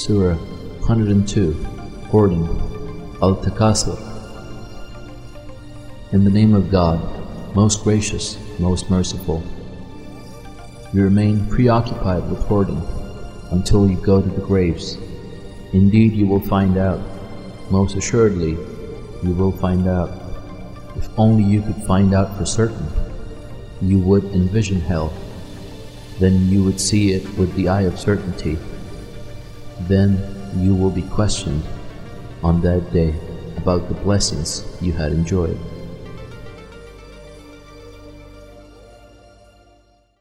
Surah 102 Hoarding Al Takaathur In the name of God, most gracious, most merciful. You remain preoccupied with hoarding until you go to the graves. Indeed, you will find out. Most assuredly, you will find out. If only you could find out for certain, you would envision hell. Then you would see it with the eye of certainty. Then you will be questioned on that day about the blessings you had enjoyed.